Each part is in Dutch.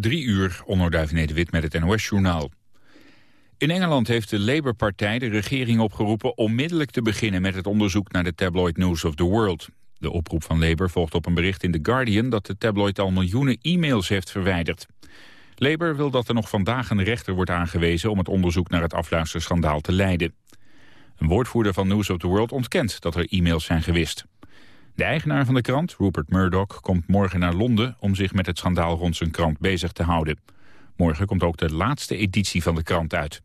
Drie uur, Onnoduif Nederwit met het NOS-journaal. In Engeland heeft de Labour-partij de regering opgeroepen... onmiddellijk te beginnen met het onderzoek naar de tabloid News of the World. De oproep van Labour volgt op een bericht in The Guardian... dat de tabloid al miljoenen e-mails heeft verwijderd. Labour wil dat er nog vandaag een rechter wordt aangewezen... om het onderzoek naar het afluisterschandaal te leiden. Een woordvoerder van News of the World ontkent dat er e-mails zijn gewist. De eigenaar van de krant, Rupert Murdoch, komt morgen naar Londen... om zich met het schandaal rond zijn krant bezig te houden. Morgen komt ook de laatste editie van de krant uit.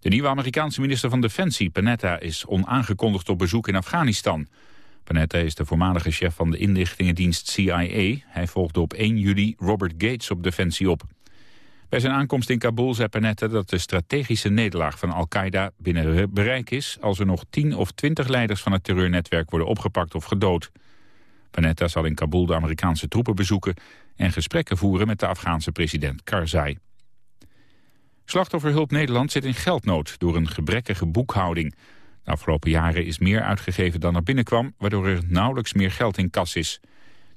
De nieuwe Amerikaanse minister van Defensie, Panetta, is onaangekondigd op bezoek in Afghanistan. Panetta is de voormalige chef van de inlichtingendienst CIA. Hij volgde op 1 juli Robert Gates op Defensie op. Bij zijn aankomst in Kabul zei Panetta dat de strategische nederlaag van Al-Qaeda binnen bereik is... als er nog 10 of 20 leiders van het terreurnetwerk worden opgepakt of gedood. Panetta zal in Kabul de Amerikaanse troepen bezoeken... en gesprekken voeren met de Afghaanse president Karzai. Slachtofferhulp Nederland zit in geldnood door een gebrekkige boekhouding. De afgelopen jaren is meer uitgegeven dan er binnenkwam... waardoor er nauwelijks meer geld in kas is...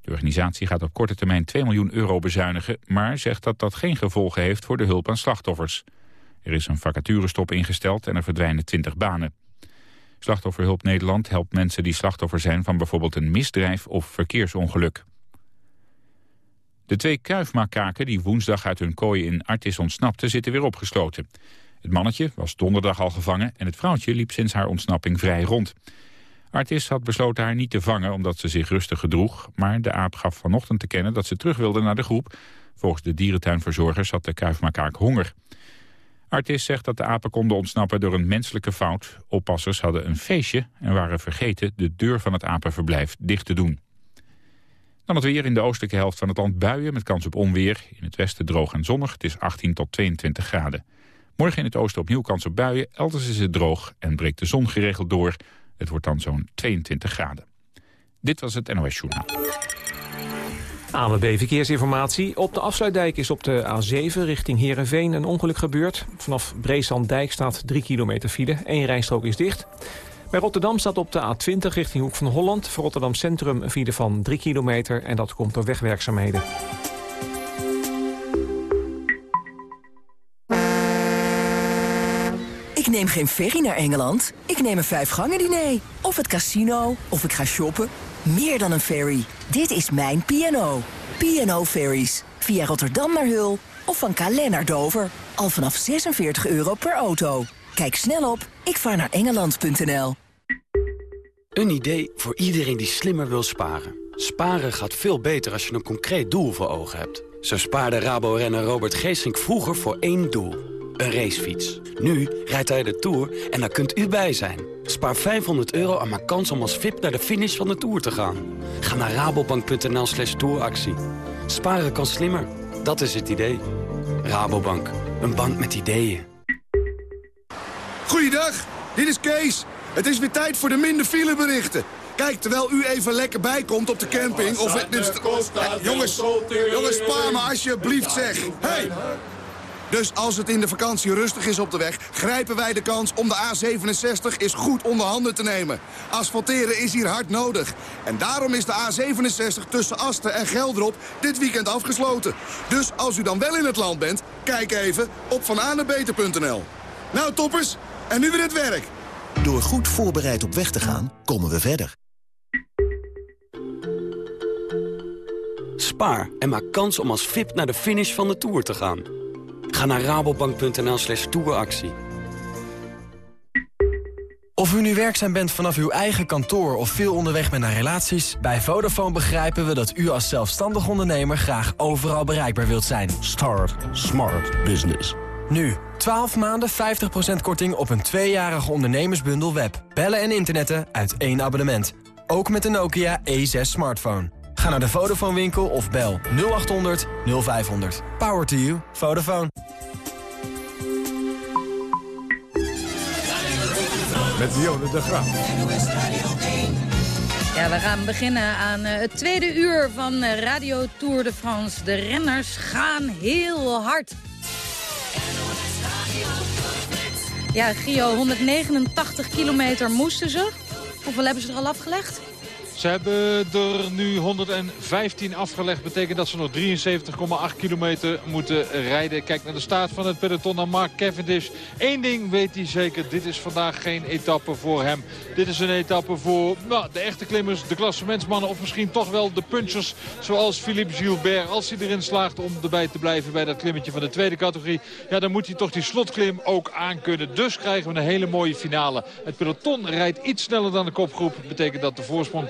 De organisatie gaat op korte termijn 2 miljoen euro bezuinigen... maar zegt dat dat geen gevolgen heeft voor de hulp aan slachtoffers. Er is een vacaturestop ingesteld en er verdwijnen 20 banen. Slachtofferhulp Nederland helpt mensen die slachtoffer zijn... van bijvoorbeeld een misdrijf of verkeersongeluk. De twee kuifmakaken die woensdag uit hun kooi in Artis ontsnapten... zitten weer opgesloten. Het mannetje was donderdag al gevangen... en het vrouwtje liep sinds haar ontsnapping vrij rond. Artis had besloten haar niet te vangen omdat ze zich rustig gedroeg... maar de aap gaf vanochtend te kennen dat ze terug wilde naar de groep. Volgens de dierentuinverzorgers had de kuifmakaak honger. Artis zegt dat de apen konden ontsnappen door een menselijke fout. Oppassers hadden een feestje en waren vergeten de deur van het apenverblijf dicht te doen. Dan het weer in de oostelijke helft van het land buien met kans op onweer. In het westen droog en zonnig. Het is 18 tot 22 graden. Morgen in het oosten opnieuw kans op buien. Elders is het droog en breekt de zon geregeld door. Het wordt dan zo'n 22 graden. Dit was het NOS Journaal. ANWB Verkeersinformatie. Op de afsluitdijk is op de A7 richting Heerenveen een ongeluk gebeurd. Vanaf Breeslanddijk staat 3 kilometer file. Eén rijstrook is dicht. Bij Rotterdam staat op de A20 richting Hoek van Holland... voor Rotterdam Centrum een file van 3 kilometer... en dat komt door wegwerkzaamheden. Ik neem geen ferry naar Engeland. Ik neem een vijfgangen diner. Of het casino. Of ik ga shoppen. Meer dan een ferry. Dit is mijn P&O. P&O Ferries. Via Rotterdam naar Hul. Of van Calais naar Dover. Al vanaf 46 euro per auto. Kijk snel op ikvaarnaarengeland.nl Een idee voor iedereen die slimmer wil sparen. Sparen gaat veel beter als je een concreet doel voor ogen hebt. Zo spaarde Rabo-renner Robert Geesink vroeger voor één doel een racefiets. Nu rijdt hij de Tour en daar kunt u bij zijn. Spaar 500 euro en maak kans om als VIP naar de finish van de Tour te gaan. Ga naar rabobank.nl slash touractie. Sparen kan slimmer, dat is het idee. Rabobank, een bank met ideeën. Goeiedag, dit is Kees. Het is weer tijd voor de minder fileberichten. Kijk, terwijl u even lekker bijkomt op de camping... of... het, jongens, jongens, spaar me alsjeblieft, zeg. Hey, dus als het in de vakantie rustig is op de weg... grijpen wij de kans om de A67 eens goed onder handen te nemen. Asfalteren is hier hard nodig. En daarom is de A67 tussen Asten en Gelderop dit weekend afgesloten. Dus als u dan wel in het land bent, kijk even op vananebeter.nl. Nou toppers, en nu weer het werk. Door goed voorbereid op weg te gaan, komen we verder. Spaar en maak kans om als VIP naar de finish van de Tour te gaan. Ga naar rabobank.nl slash touractie. Of u nu werkzaam bent vanaf uw eigen kantoor of veel onderweg bent naar relaties... bij Vodafone begrijpen we dat u als zelfstandig ondernemer graag overal bereikbaar wilt zijn. Start Smart Business. Nu, 12 maanden 50% korting op een tweejarige ondernemersbundel web. Bellen en internetten uit één abonnement. Ook met de Nokia E6 smartphone. Ga naar de Vodafone winkel of bel 0800 0500. Power to you. Vodafone. Met Dionne de Graaf. Ja, we gaan beginnen aan uh, het tweede uur van uh, Radio Tour de France. De renners gaan heel hard. Ja, Gio, 189 kilometer moesten ze. Hoeveel hebben ze er al afgelegd? Ze hebben er nu 115 afgelegd. Betekent dat ze nog 73,8 kilometer moeten rijden. Kijk naar de staat van het peloton naar Mark Cavendish. Eén ding weet hij zeker. Dit is vandaag geen etappe voor hem. Dit is een etappe voor nou, de echte klimmers, de klassementsmannen... of misschien toch wel de punchers zoals Philippe Gilbert. Als hij erin slaagt om erbij te blijven bij dat klimmetje van de tweede categorie... ja, dan moet hij toch die slotklim ook aankunnen. Dus krijgen we een hele mooie finale. Het peloton rijdt iets sneller dan de kopgroep. Betekent dat de voorsprong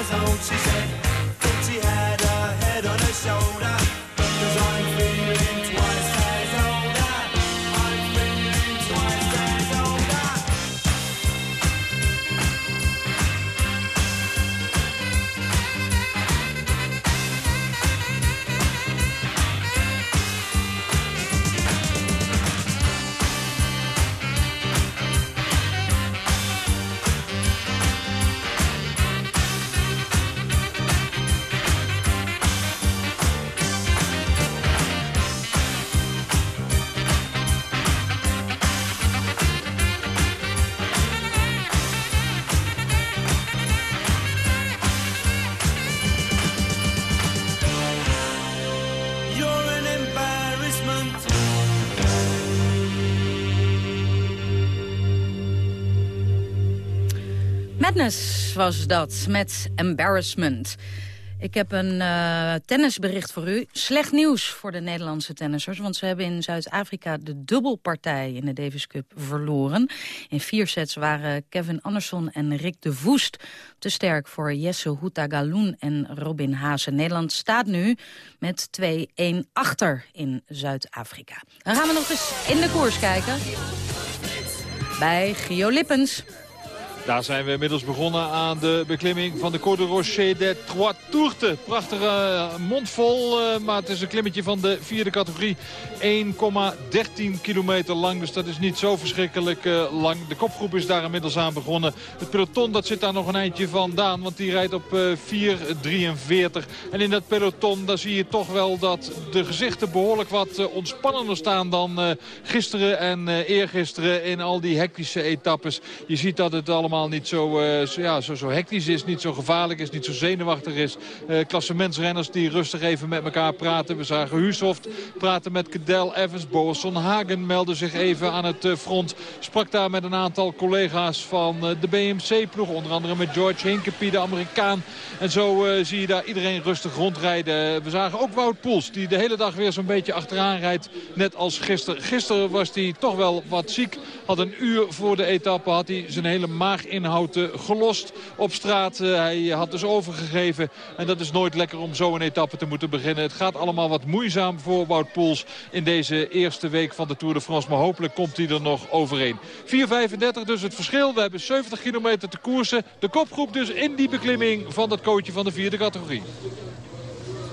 years old, she said. Thought she had her head on her shoulder. Madness was dat, met Embarrassment. Ik heb een uh, tennisbericht voor u. Slecht nieuws voor de Nederlandse tennissers. Want ze hebben in Zuid-Afrika de dubbelpartij in de Davis Cup verloren. In vier sets waren Kevin Anderson en Rick de Voest te sterk voor Jesse Houtagaloen en Robin Haase. Nederland staat nu met 2-1 achter in Zuid-Afrika. Dan gaan we nog eens in de koers kijken. Bij Gio Lippens. Daar zijn we inmiddels begonnen aan de beklimming van de Corde Rocher de Trois Tourtes. Prachtige uh, mond vol, uh, maar het is een klimmetje van de vierde categorie. 1,13 kilometer lang, dus dat is niet zo verschrikkelijk uh, lang. De kopgroep is daar inmiddels aan begonnen. Het peloton dat zit daar nog een eindje vandaan, want die rijdt op 4,43. En in dat peloton daar zie je toch wel dat de gezichten behoorlijk wat ontspannender staan dan gisteren en eergisteren in al die hectische etappes. Je ziet dat het allemaal niet zo, zo, ja, zo, zo hectisch is, niet zo gevaarlijk is, niet zo zenuwachtig is. klassementsrenners die rustig even met elkaar praten. We zagen Husoft praten met Cadel Evans. Boasson Hagen meldde zich even aan het front. Sprak daar met een aantal collega's van de BMC-ploeg. Onder andere met George Hinkepie, de Amerikaan. En zo zie je daar iedereen rustig rondrijden. We zagen ook Wout Poels, die de hele dag weer zo'n beetje achteraan rijdt. Net als gisteren. Gisteren was hij toch wel wat ziek. Had een uur voor de etappe had hij zijn hele maaginhoud eh, gelost op straat. Eh, hij had dus overgegeven. En dat is nooit lekker om zo een etappe te moeten beginnen. Het gaat allemaal wat moeizaam voor Wout Poels in deze eerste week van de Tour de France. Maar hopelijk komt hij er nog overheen. 4.35 dus het verschil. We hebben 70 kilometer te koersen. De kopgroep dus in die beklimming van dat coachje van de vierde categorie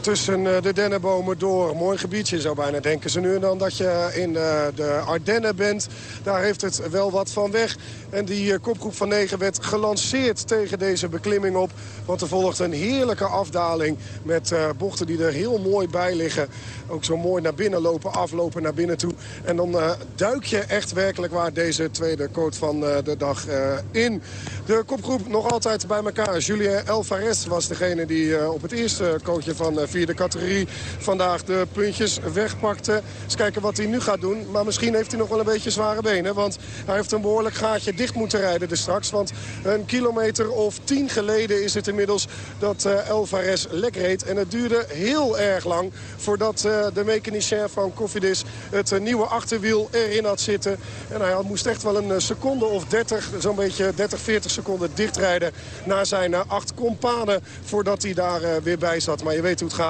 tussen eh, de dennenbomen door. Mooi gebiedje zou bijna denken ze nu en dan dat je in eh, de Ardennen bent. Daar heeft het wel wat van weg. En die eh, kopgroep van 9 werd gelanceerd tegen deze beklimming op. Want er volgt een heerlijke afdaling met bochten die er heel mooi bij liggen. Ook zo mooi naar binnen lopen, aflopen naar binnen toe. En dan duik je echt werkelijk waar deze tweede coat van de dag in. De kopgroep nog altijd bij elkaar. Julien Alvarez was degene die op het eerste coatje van vierde categorie vandaag de puntjes wegpakte. Eens kijken wat hij nu gaat doen. Maar misschien heeft hij nog wel een beetje zware benen. Want hij heeft een behoorlijk gaatje dicht moeten rijden dus straks. Want een kilometer of tien geleden is het inmiddels dat uh, Alvarez lek reed. En het duurde heel erg lang voordat uh, de mechanicien van Cofidis het uh, nieuwe achterwiel erin had zitten. En hij had, moest echt wel een seconde of 30, zo'n beetje 30, 40 seconden dichtrijden naar zijn acht kompanen voordat hij daar weer bij zat. Maar je weet hoe het gaat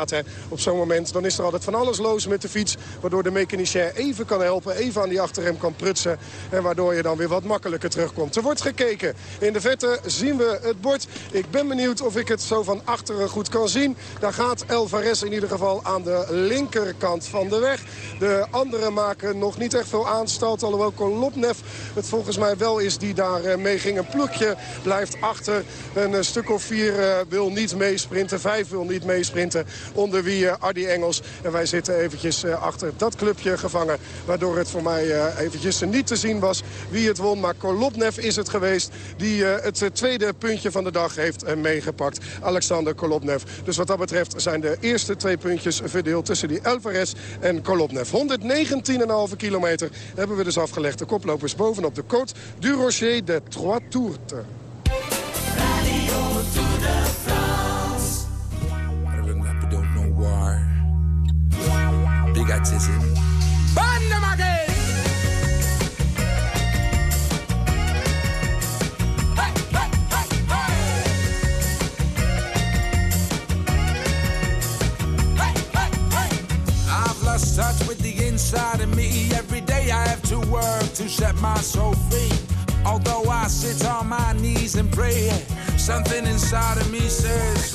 op zo'n moment. Dan is er altijd van alles los met de fiets. Waardoor de mechanicien even kan helpen, even aan die achterrem kan prutsen. En waardoor je dan weer wat makkelijker terugkomt. Er wordt gekeken. In de vette zien we het bord. Ik ben benieuwd of ik het zo van achteren goed kan zien. Daar gaat Elvares in ieder geval aan de linkerkant van de weg. De anderen maken nog niet echt veel aanstalt. Alhoewel Kolopnev het volgens mij wel is die daar eh, mee ging. Een plukje blijft achter. Een eh, stuk of vier eh, wil niet meesprinten. Vijf wil niet meesprinten onder wie eh, Ardy Engels. En wij zitten eventjes eh, achter dat clubje gevangen. Waardoor het voor mij eh, eventjes niet te zien was wie het won. Maar Kolopnev is het geweest die het tweede puntje van de dag heeft meegepakt. Alexander Kolopnev. Dus wat dat betreft zijn de eerste twee puntjes verdeeld tussen die Alvarez en Kolopnev. 119,5 kilometer hebben we dus afgelegd. De koplopers bovenop de Côte du Rocher de Trois Tourtes. Burn again! I've lost touch with the inside of me. Every day I have to work to set my soul free. Although I sit on my knees and pray, something inside of me says,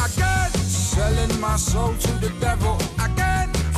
I got selling my soul to the devil. I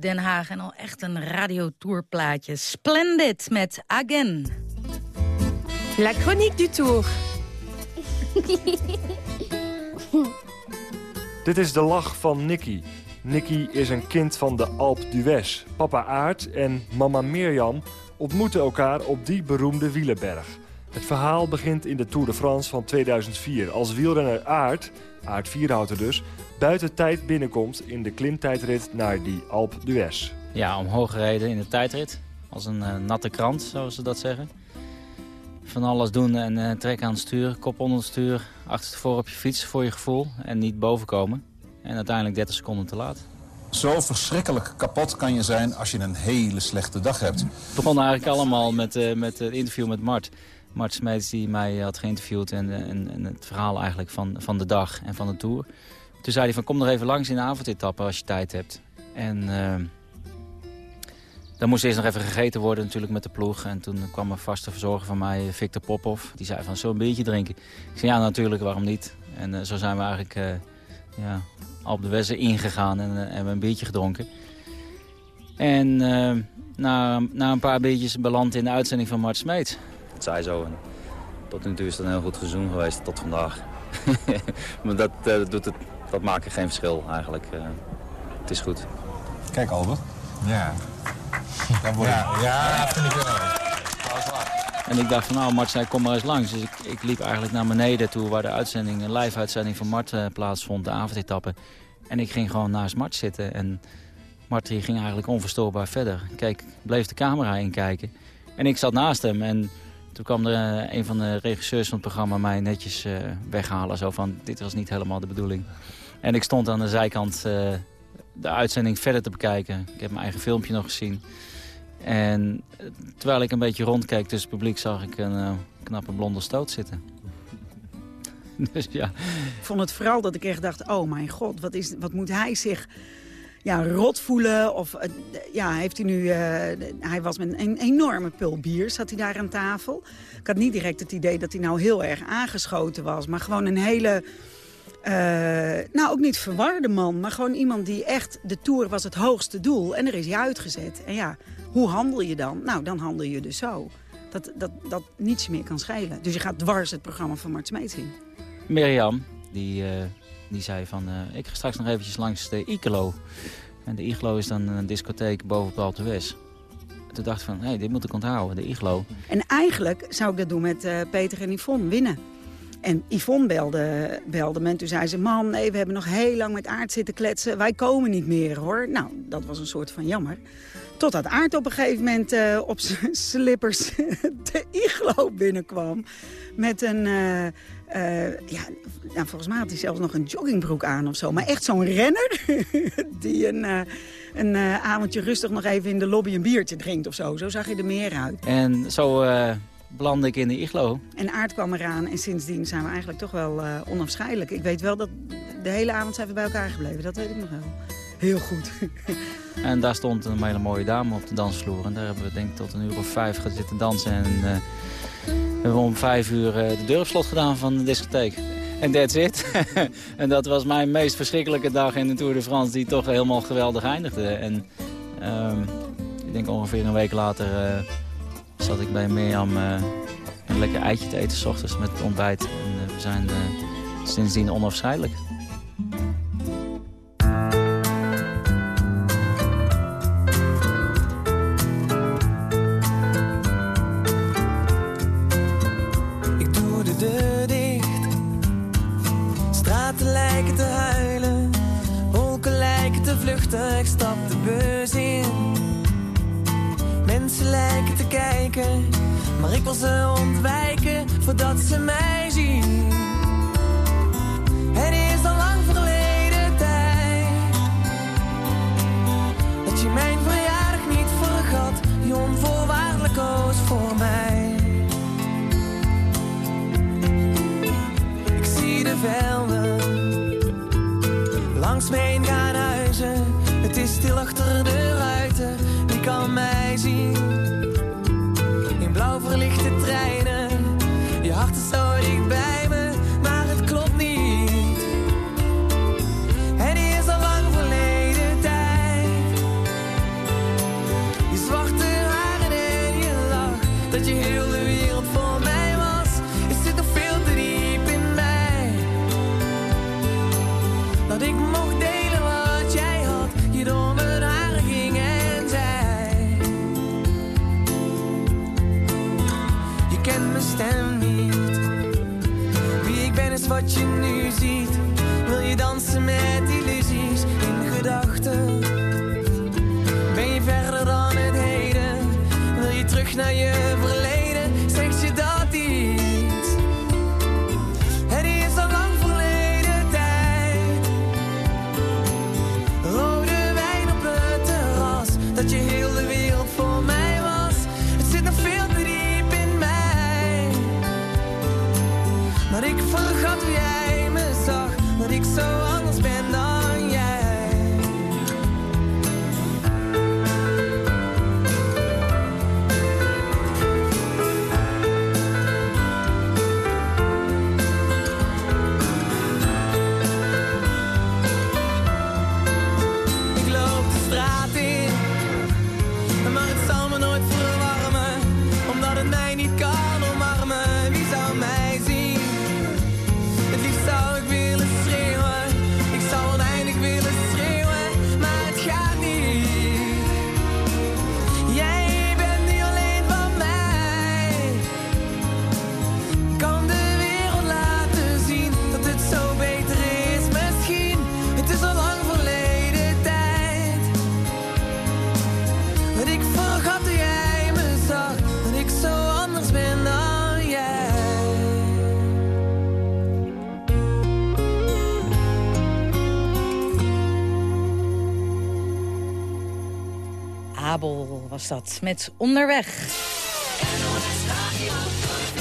Den Haag. En al echt een radiotourplaatje. Splendid met Again. La chronique du tour. Dit is de lach van Nicky. Nicky is een kind van de Alp d'Huez. Papa Aard en mama Mirjam ontmoeten elkaar op die beroemde wielenberg. Het verhaal begint in de Tour de France van 2004... als wielrenner Aard, Aard Vierhouten dus, buiten tijd binnenkomt in de klimtijdrit naar die Alp d'Huez. Ja, omhoog gereden in de tijdrit. Als een uh, natte krant, zoals ze dat zeggen. Van alles doen en uh, trekken aan het stuur, kop onder het stuur, achterstevoren op je fiets voor je gevoel en niet bovenkomen. En uiteindelijk 30 seconden te laat. Zo verschrikkelijk kapot kan je zijn als je een hele slechte dag hebt. Het begon eigenlijk allemaal met, uh, met het interview met Mart. Mart Smeets die mij had geïnterviewd en, en, en, het verhaal eigenlijk van, van de dag en van de Tour. Toen zei hij van kom nog even langs in de avondetappe als je tijd hebt. En uh, dan moest eerst nog even gegeten worden natuurlijk met de ploeg. En toen kwam een vaste verzorger van mij, Victor Popov. Die zei van zo'n biertje drinken. Ik zei ja natuurlijk, waarom niet? En uh, zo zijn we eigenlijk uh, ja, op de Wessen ingegaan en, en hebben een biertje gedronken. En na, na een paar biertjes beland in de uitzending van Mart Smeet. Het zei zo. En tot nu toe is het een heel goed seizoen geweest tot vandaag. maar dat doet het dat maakt geen verschil eigenlijk. Uh, het is goed. Kijk Albert. Ja. ja, ja, vind ik wel. En ik dacht van nou, Mart zei kom maar eens langs. Dus ik, ik liep eigenlijk naar beneden toe waar de uitzending, een live uitzending van Mart uh, plaatsvond, de avondetappe. En ik ging gewoon naast Mart zitten en Mart ging eigenlijk onverstoorbaar verder. Kijk, bleef de camera inkijken. En ik zat naast hem en toen kwam er uh, een van de regisseurs van het programma mij netjes uh, weghalen. Zo van, dit was niet helemaal de bedoeling. En ik stond aan de zijkant uh, de uitzending verder te bekijken. Ik heb mijn eigen filmpje nog gezien. En terwijl ik een beetje rondkeek tussen publiek... zag ik een knappe blonde stoot zitten. dus ja. Ik vond het vooral dat ik echt dacht... oh mijn god, wat, is, wat moet hij zich ja, rot voelen. Of ja, heeft hij nu. Uh, hij was met een enorme pul bier, zat hij daar aan tafel. Ik had niet direct het idee dat hij nou heel erg aangeschoten was. Maar gewoon een hele. Uh, nou, ook niet verwarde man, maar gewoon iemand die echt... De Tour was het hoogste doel en er is hij uitgezet. En ja, hoe handel je dan? Nou, dan handel je dus zo. Dat, dat, dat niets meer kan schelen. Dus je gaat dwars het programma van Mart Smeet zien. Mirjam, die... die zei van, uh, ik ga straks nog eventjes langs de Iglo. En de Iglo is dan een discotheek boven op West. Toen dacht ik van, hé, hey, dit moet ik onthouden, de Iglo. En eigenlijk zou ik dat doen met uh, Peter en Yvonne, winnen. En Yvonne belde, belde me en toen zei ze... man, nee, we hebben nog heel lang met Aard zitten kletsen. Wij komen niet meer, hoor. Nou, dat was een soort van jammer. Totdat Aard op een gegeven moment uh, op zijn slippers de iglo binnenkwam. Met een, uh, uh, ja, nou, volgens mij had hij zelfs nog een joggingbroek aan of zo. Maar echt zo'n renner die een, een avondje rustig nog even in de lobby een biertje drinkt of zo. Zo zag je er meer uit. En zo belandde ik in de iglo. En Aard kwam eraan en sindsdien zijn we eigenlijk toch wel onafscheidelijk. Ik weet wel dat de hele avond zijn we bij elkaar gebleven. Dat weet ik nog wel. Heel goed. En daar stond een hele mooie dame op de dansvloer. En daar hebben we denk ik tot een uur of vijf gaan zitten dansen. En uh, hebben we om vijf uur uh, de deur op slot gedaan van de discotheek. En that's it. en dat was mijn meest verschrikkelijke dag in de Tour de France... die toch helemaal geweldig eindigde. En uh, ik denk ongeveer een week later zat ik bij Mirjam uh, een lekker eitje te eten s ochtends met het ontbijt. En we zijn sindsdien onafscheidelijk. Ze ontwijken voordat ze mij zien. Het is al lang verleden tijd dat je mijn verjaardag niet vergat, je onvoorwaardelijk koos voor mij. Ik zie de velden langs me Was dat, met Onderweg.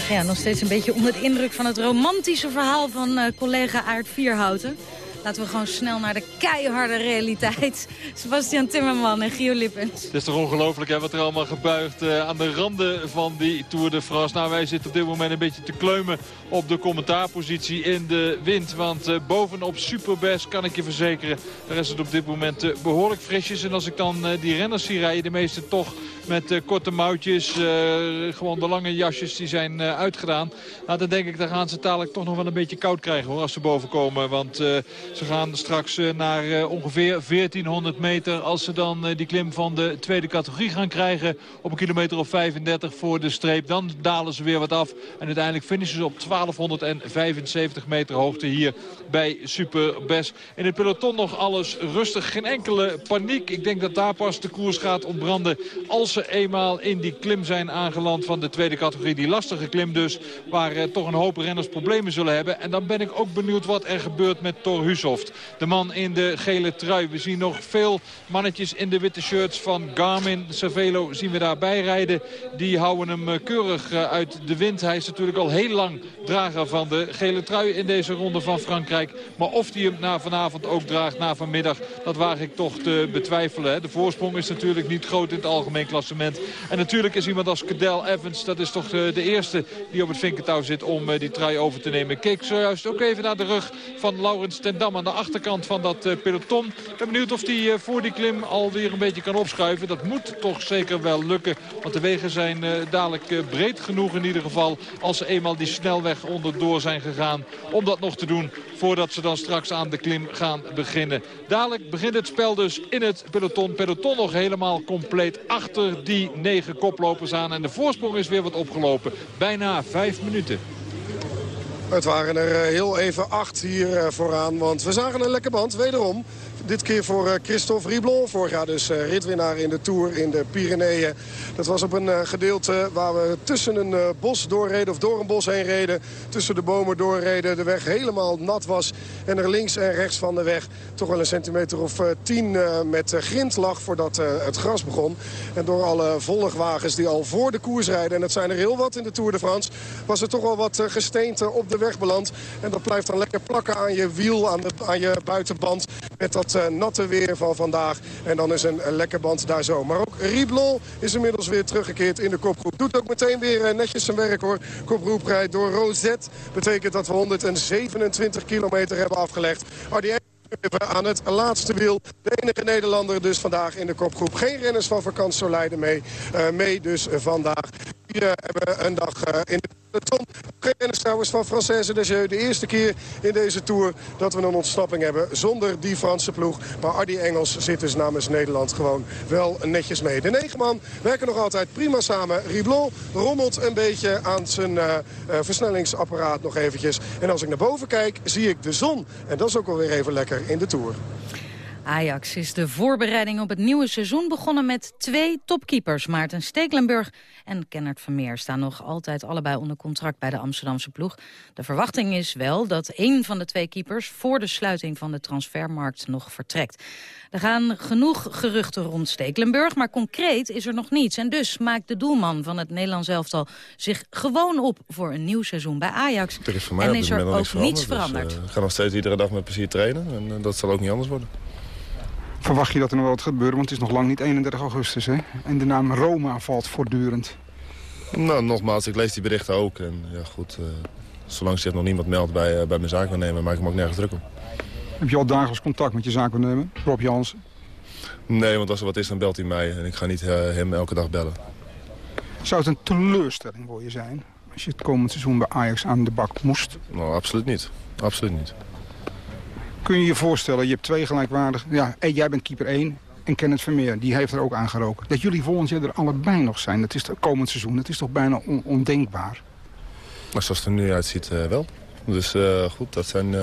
Ja, nog steeds een beetje onder de indruk van het romantische verhaal van eh, collega Aart Vierhouten. Laten we gewoon snel naar de keiharde realiteit. Sebastian Timmerman en Gio Lippens. Het is toch ongelooflijk hè, wat er allemaal gebuigt eh, aan de randen van die Tour de France. Nou, wij zitten op dit moment een beetje te kleumen op de commentaarpositie in de wind. Want uh, bovenop Superbest kan ik je verzekeren, daar is het op dit moment uh, behoorlijk frisjes. En als ik dan die renners zie rijden, de meeste toch met korte mouwtjes. gewoon de lange jasjes die zijn uitgedaan. Nou, dan denk ik, dan gaan ze dadelijk toch nog wel een beetje koud krijgen hoor, als ze boven komen. Want ze gaan straks naar ongeveer 1400 meter als ze dan die klim van de tweede categorie gaan krijgen. Op een kilometer of 35 voor de streep. Dan dalen ze weer wat af. En uiteindelijk finishen ze op 1275 meter hoogte hier bij Superbest. In het peloton nog alles rustig. Geen enkele paniek. Ik denk dat daar pas de koers gaat ontbranden. Als ze eenmaal in die klim zijn aangeland van de tweede categorie. Die lastige klim dus. Waar eh, toch een hoop renners problemen zullen hebben. En dan ben ik ook benieuwd wat er gebeurt met Thor De man in de gele trui. We zien nog veel mannetjes in de witte shirts van Garmin. Cervelo zien we daarbij rijden. Die houden hem eh, keurig eh, uit de wind. Hij is natuurlijk al heel lang drager van de gele trui in deze ronde van Frankrijk. Maar of hij hem na vanavond ook draagt na vanmiddag, dat waag ik toch te betwijfelen. De voorsprong is natuurlijk niet groot in het algemeen klassement. En natuurlijk is iemand als Cadel Evans, dat is toch de, eerste die op het vinkentouw zit om die trui over te nemen. Keek zojuist ook even naar de rug van Laurens Aan de achterkant van dat peloton. Ik ben benieuwd of hij voor die klim alweer een beetje kan opschuiven. Dat moet toch zeker wel lukken. Want de wegen zijn dadelijk breed genoeg in ieder geval. Als ze eenmaal die snelweg onderdoor zijn gegaan. Om dat nog te doen voordat ze dan straks aan de klim gaan beginnen. Dadelijk begint het spel dus in het peloton. Peloton nog helemaal compleet achter die negen koplopers aan. En de voorsprong is weer wat opgelopen. Bijna vijf minuten. Het waren er eh, heel even acht hier eh, vooraan, want we zagen een lekker band, wederom. Dit keer voor eh, Christophe Riblon. Vorig jaar dus ritwinnaar in de Tour in de Pyreneeën. Dat was op een gedeelte waar we tussen een bos doorreden of door een bos heen reden. Tussen de bomen doorreden. De weg helemaal nat was. En er links en rechts van de weg toch wel een centimeter of tien met grind lag voordat het gras begon. En door alle volgwagens die al voor de koers rijden. En dat zijn er heel wat in de Tour de France. Was er toch wel wat gesteente op de weg beland. En dat blijft dan lekker plakken aan je wiel, aan, de, aan je buitenband. Met dat uh, natte weer van vandaag. En dan is een, lekker band daar zo. Maar ook Riblon is inmiddels weer teruggekeerd in de kopgroep. Doet ook meteen weer uh, netjes zijn werk hoor. Kopgroep rijdt door Rosette. Betekent dat we 127 kilometer hebben afgelegd. Ardi aan het laatste wiel. De enige Nederlander dus vandaag in de kopgroep. Geen renners van vakantie leiden mee. Uh, mee dus vandaag. Uh, hebben we een dag uh, in de peloton. Renners trouwens van Française de Jeu. De eerste keer in deze Tour dat we een ontsnapping hebben zonder die Franse ploeg. Maar Ardi Engels zit dus namens Nederland gewoon wel netjes mee. De negen man werken nog altijd prima samen. Riblon rommelt een beetje aan zijn versnellingsapparaat nog eventjes. En als ik naar boven kijk zie ik de zon. En dat is ook alweer even lekker in de Tour. Ajax is de voorbereiding op het nieuwe seizoen begonnen met twee topkeepers. Maarten Stekelenburg en Kennert Vermeer staan nog altijd allebei onder contract bij de Amsterdamse ploeg. De verwachting is wel dat één van de twee keepers voor de sluiting van de transfermarkt nog vertrekt. Er gaan genoeg geruchten rond Stekelenburg, maar concreet is er nog niets. En dus maakt de doelman van het Nederlands elftal zich gewoon op voor een nieuw seizoen bij Ajax. Er is voor mij en is er ook niets veranderd. Dus, uh, ik ga nog steeds iedere dag met plezier trainen en uh, dat zal ook niet anders worden. Verwacht je dat er nog wel wat gaat gebeuren? Want het is nog lang niet 31 augustus, hè? En de naam Roma valt voortdurend. Nou, nogmaals, ik lees die berichten ook. En ja, goed, uh, zolang zich nog niemand meldt bij, uh, bij mijn zaakwaarnemer... maak ik me ook nergens druk om. Heb je al dagelijks contact met je zaakwaarnemer, Rob Jansen? Nee, want als er wat is, dan belt hij mij. En ik ga niet uh, hem elke dag bellen. Zou het een teleurstelling voor je zijn... als je het komend seizoen bij Ajax aan de bak moest? Nou, absoluut niet. Absoluut niet. Kun je je voorstellen, je hebt twee gelijkwaardige... Ja, jij bent keeper 1 en Kenneth Vermeer, die heeft er ook aangeroken. Dat jullie volgend jaar er allebei nog zijn, dat is het komend seizoen. Dat is toch bijna on ondenkbaar? Maar zoals het er nu uitziet, uh, wel. Dus uh, goed, dat zijn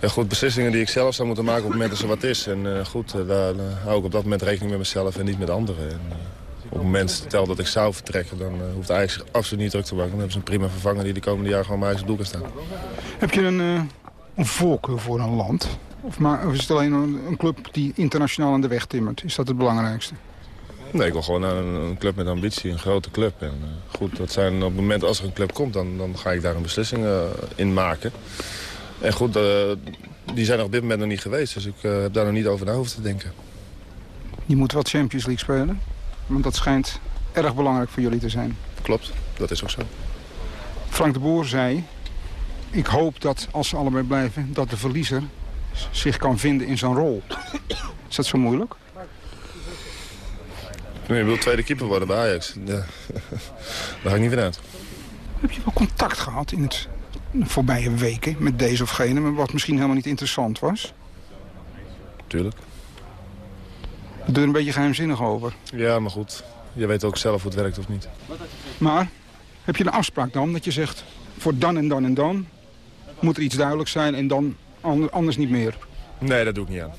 uh, goed, beslissingen die ik zelf zou moeten maken op het moment dat er wat is. En goed, daar hou ik op dat moment rekening met mezelf en niet met anderen. En, op het moment stel dat ik zou vertrekken, dan hoeft Ajax zich absoluut niet druk te maken. Dan hebben ze een prima vervanger die de komende jaren gewoon bij Ajax op doel kan staan. Heb je een, een voorkeur voor een land? Of, maar, of is het alleen een, een, club die internationaal aan de weg timmert? Is dat het belangrijkste? Nee, ik wil gewoon een, een club met ambitie, een grote club. En uh, goed, dat zijn op het moment als er een club komt, dan, dan ga ik daar een beslissing uh, in maken. En goed, uh, die zijn er op dit moment nog niet geweest. Dus ik heb daar nog niet over na hoeven te denken. Je moet wel Champions League spelen. Want dat schijnt erg belangrijk voor jullie te zijn. Klopt, dat is ook zo. Frank de Boer zei... Ik hoop dat als ze allebei blijven, dat de verliezer zich kan vinden in zijn rol. Is dat zo moeilijk? Nee, je wilt tweede keeper worden bij Ajax. Ja. Daar ga ik niet vanuit. Heb je wel contact gehad in het de voorbije weken met deze of gene... maar wat misschien helemaal niet interessant was? Tuurlijk. Doen er een beetje geheimzinnig over. Ja, maar goed. Je weet ook zelf hoe het werkt of niet. Maar heb je een afspraak dan dat je zegt... voor dan en dan en dan moet er iets duidelijk zijn en dan anders niet meer? Nee, dat doe ik niet aan.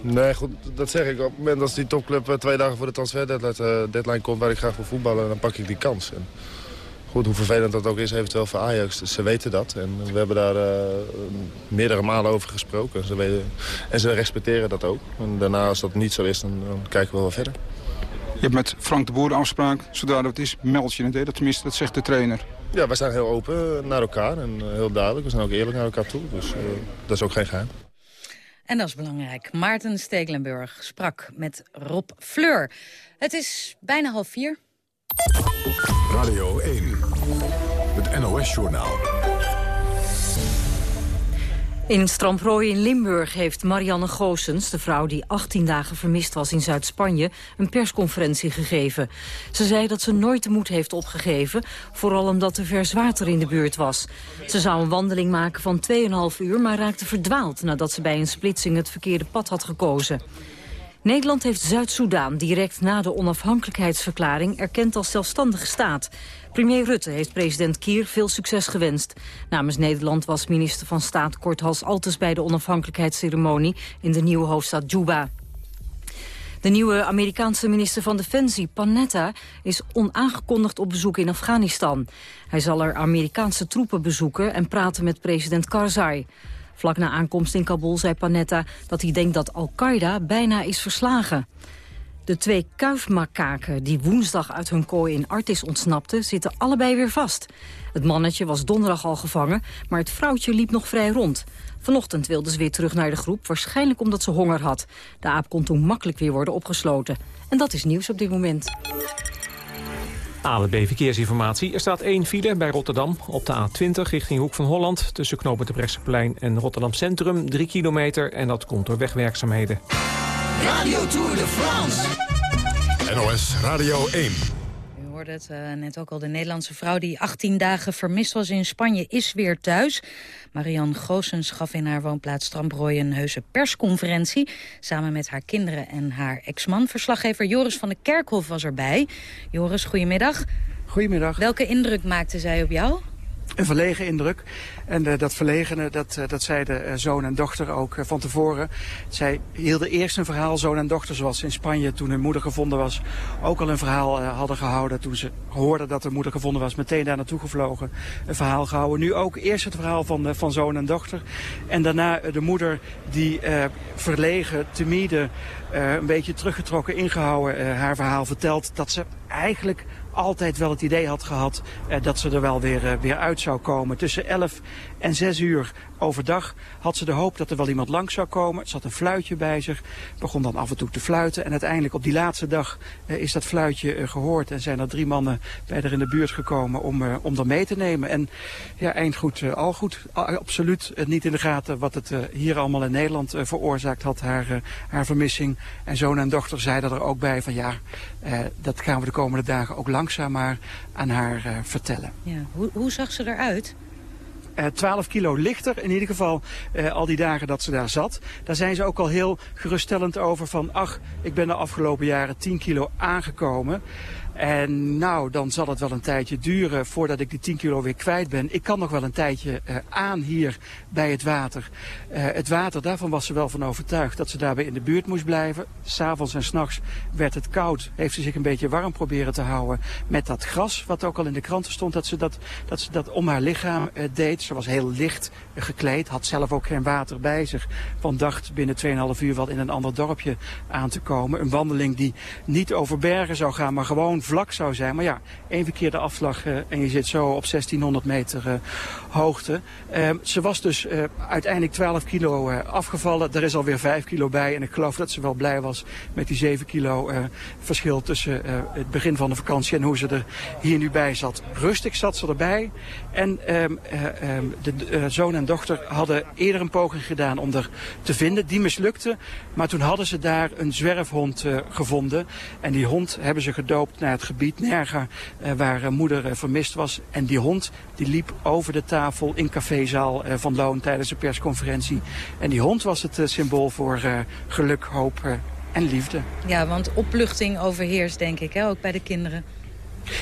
Nee, goed, dat zeg ik. Op het moment dat die topclub uh, twee dagen voor de transfer deadline, uh, deadline komt waar ik graag voor voetballen, dan pak ik die kans. En goed, hoe vervelend dat ook is eventueel voor Ajax, ze weten dat. En we hebben daar uh, meerdere malen over gesproken. Ze weten, en ze respecteren dat ook. En daarna, als dat niet zo is, dan, dan kijken we wel verder. Je hebt met Frank de Boer afspraak, zodra dat het is, meld je het. Hè? Dat, tenminste, dat zegt de trainer. Ja, wij zijn heel open naar elkaar en heel duidelijk. We zijn ook eerlijk naar elkaar toe, dus dat is ook geen geheim. En dat is belangrijk. Maarten Stegelenburg sprak met Rob Fleur. Het is bijna half vier. Radio 1, het NOS-journaal. In Stramprooi in Limburg heeft Marianne Goossens, de vrouw die 18 dagen vermist was in Zuid-Spanje, een persconferentie gegeven. Ze zei dat ze nooit de moed heeft opgegeven, vooral omdat er vers water in de buurt was. Ze zou een wandeling maken van 2,5 uur, maar raakte verdwaald nadat ze bij een splitsing het verkeerde pad had gekozen. Nederland heeft Zuid-Soedan direct na de onafhankelijkheidsverklaring erkend als zelfstandige staat. Premier Rutte heeft president Kier veel succes gewenst. Namens Nederland was minister van Staat Korthals Altes bij de onafhankelijkheidsceremonie in de nieuwe hoofdstad Juba. De nieuwe Amerikaanse minister van Defensie, Panetta, is onaangekondigd op bezoek in Afghanistan. Hij zal er Amerikaanse troepen bezoeken en praten met president Karzai. Vlak na aankomst in Kabul zei Panetta dat hij denkt dat Al-Qaeda bijna is verslagen. De twee kuifmakaken die woensdag uit hun kooi in Artis ontsnapten... zitten allebei weer vast. Het mannetje was donderdag al gevangen, maar het vrouwtje liep nog vrij rond. Vanochtend wilde ze weer terug naar de groep, waarschijnlijk omdat ze honger had. De aap kon toen makkelijk weer worden opgesloten. En dat is nieuws op dit moment. ANWB Verkeersinformatie. Er staat één file bij Rotterdam op de A20 richting Hoek van Holland... tussen knooppunt de en Rotterdam Centrum, 3 kilometer... en dat komt door wegwerkzaamheden. Radio Tour de France. NOS Radio 1. U hoorde het uh, net ook al, de Nederlandse vrouw die 18 dagen vermist was in Spanje is weer thuis. Marianne Goossens gaf in haar woonplaats Strambrooi een heuse persconferentie... samen met haar kinderen en haar ex-man. Verslaggever Joris van de Kerkhof was erbij. Joris, goedemiddag. Goedemiddag. Welke indruk maakte zij op jou? Een verlegen indruk. En uh, dat verlegene, dat, uh, dat zeiden uh, zoon en dochter ook van tevoren. Zij hielden eerst een verhaal, zoon en dochter, zoals in Spanje toen hun moeder gevonden was. Ook al een verhaal hadden gehouden toen ze hoorden dat hun moeder gevonden was. Meteen daar naartoe gevlogen, een verhaal gehouden. Nu ook eerst het verhaal van, van zoon en dochter. En daarna de moeder die verlegen, timide, een beetje teruggetrokken, ingehouden haar verhaal vertelt. Dat ze eigenlijk altijd wel het idee had gehad eh, dat ze er wel weer, uh, weer uit zou komen. Tussen 11 en 6 uur overdag had ze de hoop dat er wel iemand langs zou komen. Ze had een fluitje bij zich, begon dan af en toe te fluiten. En uiteindelijk op die laatste dag uh, is dat fluitje uh, gehoord. En zijn er drie mannen bij haar in de buurt gekomen om, uh, om er mee te nemen. En ja, eind goed, al goed. absoluut niet in de gaten wat het hier allemaal in Nederland veroorzaakt had, haar, haar vermissing. En zoon en dochter zeiden er ook bij van ja, dat gaan we de komende dagen ook langzaam maar aan haar vertellen. Ja. Hoe, hoe zag ze eruit? Uh, 12 kilo lichter, in ieder geval uh, al die dagen dat ze daar zat. Daar zijn ze ook al heel geruststellend over van... ach, ik ben de afgelopen jaren 10 kilo aangekomen. En nou, dan zal het wel een tijdje duren voordat ik die 10 kilo weer kwijt ben. Ik kan nog wel een tijdje uh, aan hier bij het water. Uh, het water, daarvan was ze wel van overtuigd dat ze daarbij in de buurt moest blijven. S'avonds en s'nachts werd het koud. Heeft ze zich een beetje warm proberen te houden met dat gras. Wat ook al in de kranten stond dat ze dat, dat, ze dat om haar lichaam uh, deed. Ze was heel licht gekleed, had zelf ook geen water bij zich. Van dacht binnen 2,5 uur wel in een ander dorpje aan te komen. Een wandeling die niet over bergen zou gaan, maar gewoon vlak zou zijn. Maar ja, één verkeerde afslag uh, en je zit zo op 1600 meter uh, hoogte. Uh, ze was dus uiteindelijk 12 kilo afgevallen. Er is alweer 5 kilo bij. En ik geloof dat ze wel blij was met die 7 kilo verschil tussen het begin van de vakantie en hoe ze er hier nu bij zat. Rustig zat ze erbij. En ehm, de zoon en dochter hadden eerder een poging gedaan om er te vinden. Die mislukte. Maar toen hadden ze daar een zwerfhond gevonden. En die hond hebben ze gedoopt naar het gebied Nerga uh, waar uh, moeder uh, vermist was. En die hond die liep over de tafel in cafézaal van Loon tijdens de persconferentie. En die hond was het symbool voor geluk, hoop en liefde. Ja, want opluchting overheerst denk ik, hè? ook bij de kinderen.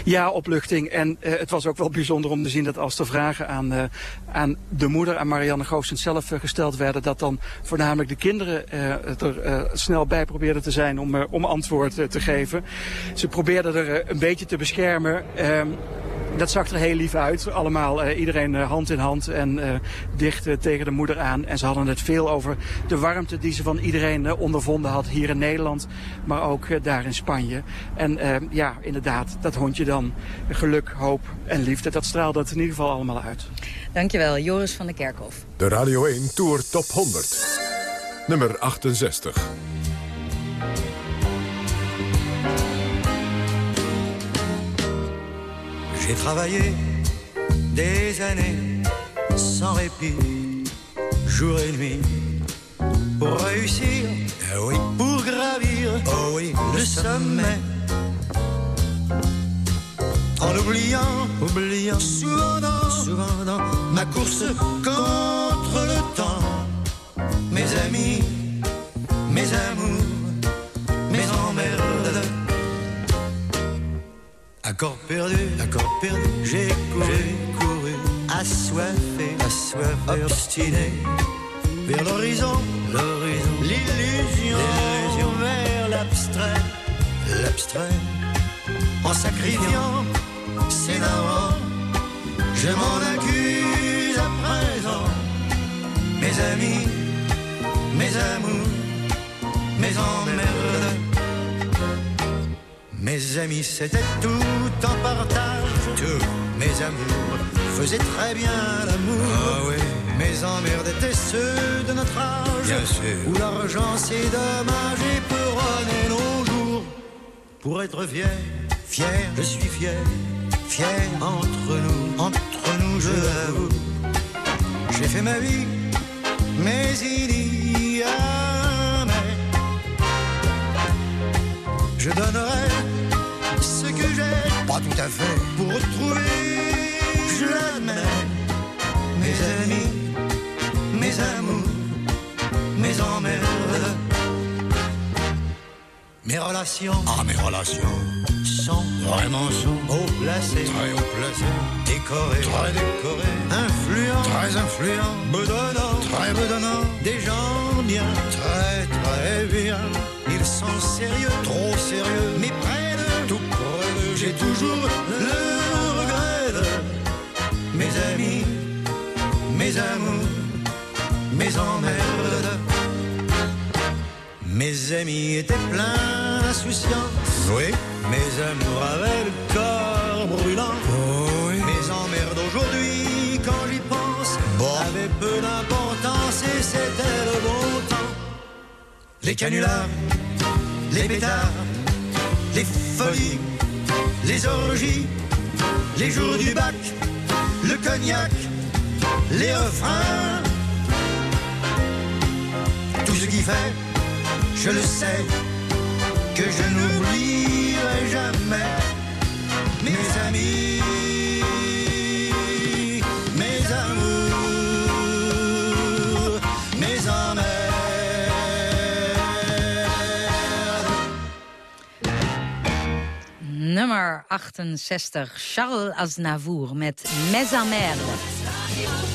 Ja, opluchting. En uh, het was ook wel bijzonder om te zien dat als de vragen aan, uh, aan de moeder, aan Marianne Goossens zelf uh, gesteld werden, dat dan voornamelijk de kinderen er snel bij probeerden te zijn om, om antwoord te geven. Ze probeerden er een beetje te beschermen. Dat zag er heel lief uit. Allemaal uh, iedereen uh, hand in hand en uh, dicht tegen de moeder aan. En ze hadden het veel over de warmte die ze van iedereen ondervonden had hier in Nederland. Maar ook daar in Spanje. En ja, inderdaad, dat hondje dan. Geluk, hoop en liefde. Dat straalde het in ieder geval allemaal uit. Dankjewel, Joris van der Kerkhof. De Radio 1 Tour Top 100. nummer 68. J'ai travaillé des années sans répit, jour et nuit, pour réussir, ah oui, pour gravir, oh oui, le sommet. En oubliant, oubliant, souvent dans, souvent dans ma course contre le temps, mes amis, mes amours, Accord perdu, accord perdu, j'ai couru, couru, assoiffé, assoiffé, obstiné, vers l'horizon, l'horizon, l'illusion, l'illusion, vers l'abstrait, l'abstrait, en sacrifiant ses darons, je m'en accuse à présent, mes amis, mes amours, mes emmerdes. Mes amis, c'était tout en partage. Tous mes amours faisaient très bien l'amour. Ah oui. Mes emmerdes étaient ceux de notre âge. Bien sûr. Où l'argent, c'est dommage et peut nos jours. Pour être fier, fier, je suis fier. Fier entre nous, entre nous, je l'avoue. J'ai fait ma vie, mais il y a mais. Je donnerai que j'ai, pas tout à fait, pour retrouver, je l'admets, mes amis, mes amours, mes emmerdes, mes relations. Ah, mes relations. Sont vraiment sont haut placés, Très haut placés. décorés, Très décorés, influents, Très influents. bedonnants, Très bedonnants, des gens bien, très très bien. Ils sont sérieux, trop sérieux, mais près amis, mes amours, mes emmerdes. Mes amis étaient pleins d'insouciance. Oui. Mes amours avaient le corps brûlant. Mes emmerdes aujourd'hui, quand j'y pense, avaient peu d'importance et c'était le bon temps. Les canulars, les pétards, les folies, les orgies, les jours du bac, le cognac, les refrains. Tout ce qui fait, je le sais, que je n'oublierai jamais mes amis, Nummer 68, Charles Aznavour met Mes.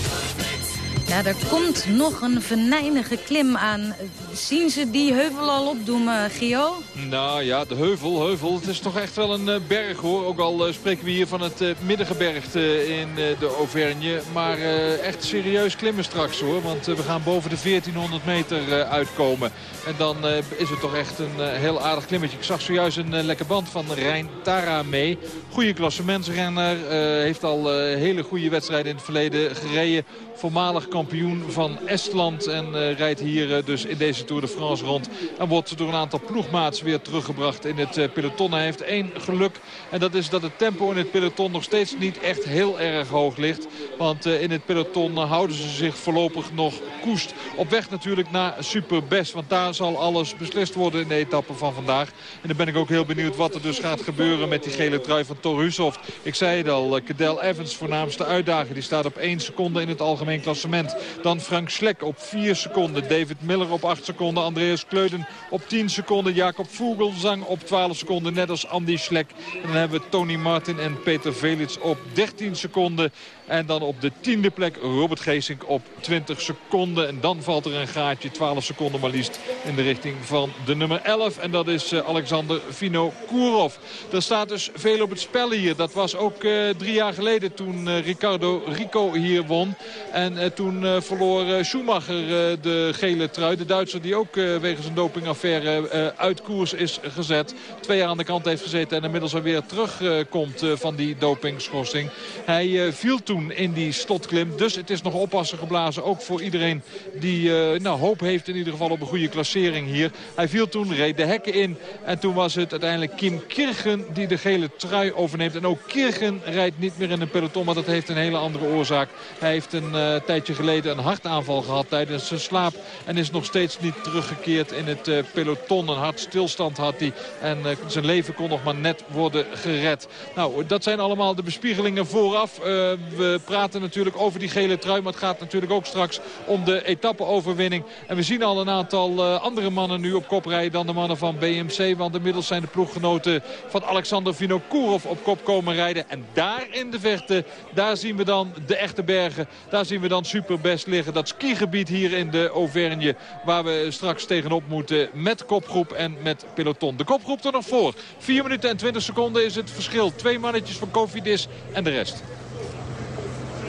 Ja, er komt nog een venijnige klim aan. Zien ze die heuvel al opdoemen, Gio? Nou ja, de heuvel, heuvel. Het is toch echt wel een eh, berg hoor. Ook al eh, spreken we hier van het uh, middengebergte in de Auvergne. Maar echt serieus klimmen straks hoor. Want we gaan boven de 1400 meter uitkomen. En dan is het toch echt een heel aardig klimmetje. Ik zag zojuist een lekker band van Rijn Tara mee. Goede klassementsrenner. heeft al hele goede wedstrijden in het verleden gereden. Voormalig kampioen van Estland. En rijdt hier dus in deze Tour de France rond. En wordt door een aantal ploegmaats weer teruggebracht in het peloton. Hij heeft één geluk. En dat is dat het tempo in het peloton nog steeds niet echt heel erg hoog ligt. Want in het peloton houden ze zich voorlopig nog koest. Op weg natuurlijk naar Superbest. Want daar zal alles beslist worden in de etappe van vandaag. En dan ben ik ook heel benieuwd wat er dus gaat gebeuren met die gele trui van Thor Hushoff. Ik zei het al, Cadel Evans voornaamste uitdager. Die staat op 1 seconde in het algemeen klassement. Dan Frank Slek op 4 seconden. David Miller op 8 seconden. Andreas Kleuden op 10 seconden. Jacob Vogelsang op 12 seconden. Net als Andy Slek. En dan hebben we Tony Martin en Peter Velits op 13 seconden. En dan op de tiende plek Robert Geesink op 20 seconden. En dan valt er een gaatje, 12 seconden maar liefst, in de richting van de nummer 11. En dat is Alexander Vinokourov. Er staat dus veel op het spel hier. Dat was ook uh, drie jaar geleden toen uh, Ricardo Rico hier won. En toen verloor Schumacher de gele trui. De Duitser die ook wegens een dopingaffaire uit koers is gezet. Twee jaar aan de kant heeft gezeten en inmiddels alweer terugkomt van die dopingschorsing. Hij viel toen in die slotklim. Dus het is nog oppassen geblazen. Ook voor iedereen die nou, hoop heeft in ieder geval op een goede klassering hier. Hij viel toen, reed de hekken in. En toen was het uiteindelijk Kim Kirchen die de gele trui overneemt. En ook Kirchen rijdt niet meer in een peloton. Maar dat heeft een hele andere oorzaak. Hij heeft een tijdje geleden een hartaanval gehad tijdens zijn slaap. En is nog steeds niet teruggekeerd in het peloton. Een hartstilstand had hij. En zijn leven kon nog maar net worden gered. Nou, dat zijn allemaal de bespiegelingen vooraf. Uh, we praten natuurlijk over die gele trui. Maar het gaat natuurlijk ook straks om de etappeoverwinning. En we zien al een aantal uh, andere mannen nu op kop rijden dan de mannen van BMC. Want inmiddels zijn de ploeggenoten van Alexander Vinokourov op kop komen rijden. En daar in de verte, daar zien we dan de echte bergen. Daar zien we dan superbest liggen. Dat skigebied hier in de Auvergne. Waar we straks tegenop moeten met kopgroep en met peloton. De kopgroep er nog voor. 4 minuten en 20 seconden is het verschil. Twee mannetjes van Cofidis en de rest.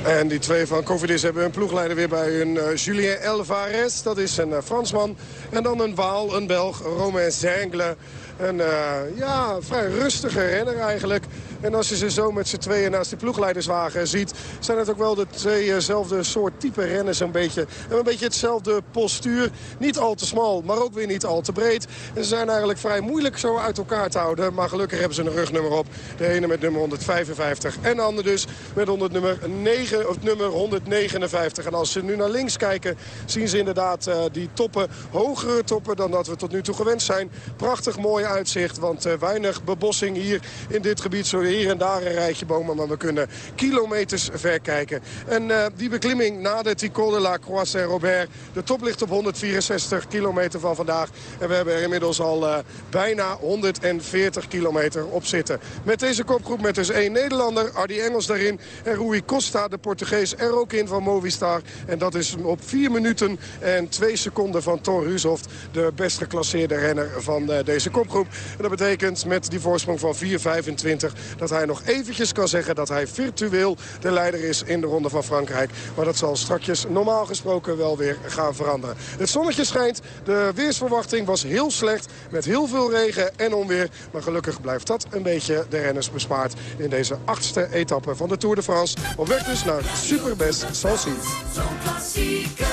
En die twee van Cofidis hebben een ploegleider weer bij hun. Uh, Julien Elvares, dat is een uh, Fransman. En dan een Waal, een Belg, Romain Zengle. Een uh, ja, vrij rustige renner eigenlijk. En als je ze zo met z'n tweeën naast die ploegleiderswagen ziet... zijn het ook wel de tweezelfde soort type renners een beetje. En een beetje hetzelfde postuur. Niet al te smal, maar ook weer niet al te breed. En ze zijn eigenlijk vrij moeilijk zo uit elkaar te houden. Maar gelukkig hebben ze een rugnummer op. De ene met nummer 155 en de andere dus met 100 nummer, 9, of nummer 159. En als ze nu naar links kijken, zien ze inderdaad uh, die toppen, hogere toppen dan dat we tot nu toe gewend zijn. Prachtig mooi uitzicht, want uh, weinig bebossing hier in dit gebied. Zo hier en daar een rijtje bomen, maar we kunnen kilometers ver kijken. En uh, die beklimming na de Ticol de la Croix Saint-Robert. De top ligt op 164 kilometer van vandaag. En we hebben er inmiddels al uh, bijna 140 kilometer op zitten. Met deze kopgroep met dus één Nederlander, Ardi Engels daarin. En Rui Costa, de Portugees, er ook in van Movistar. En dat is op 4 minuten en 2 seconden van Thor Hushoft. De best geclasseerde renner van uh, deze kopgroep. En dat betekent met die voorsprong van 4,25 dat hij nog eventjes kan zeggen dat hij virtueel de leider is in de Ronde van Frankrijk. Maar dat zal strakjes normaal gesproken wel weer gaan veranderen. Het zonnetje schijnt. De weersverwachting was heel slecht met heel veel regen en onweer. Maar gelukkig blijft dat een beetje de renners bespaard in deze achtste etappe van de Tour de France. Op weg dus naar Superbest Sancy. Zo'n klassieker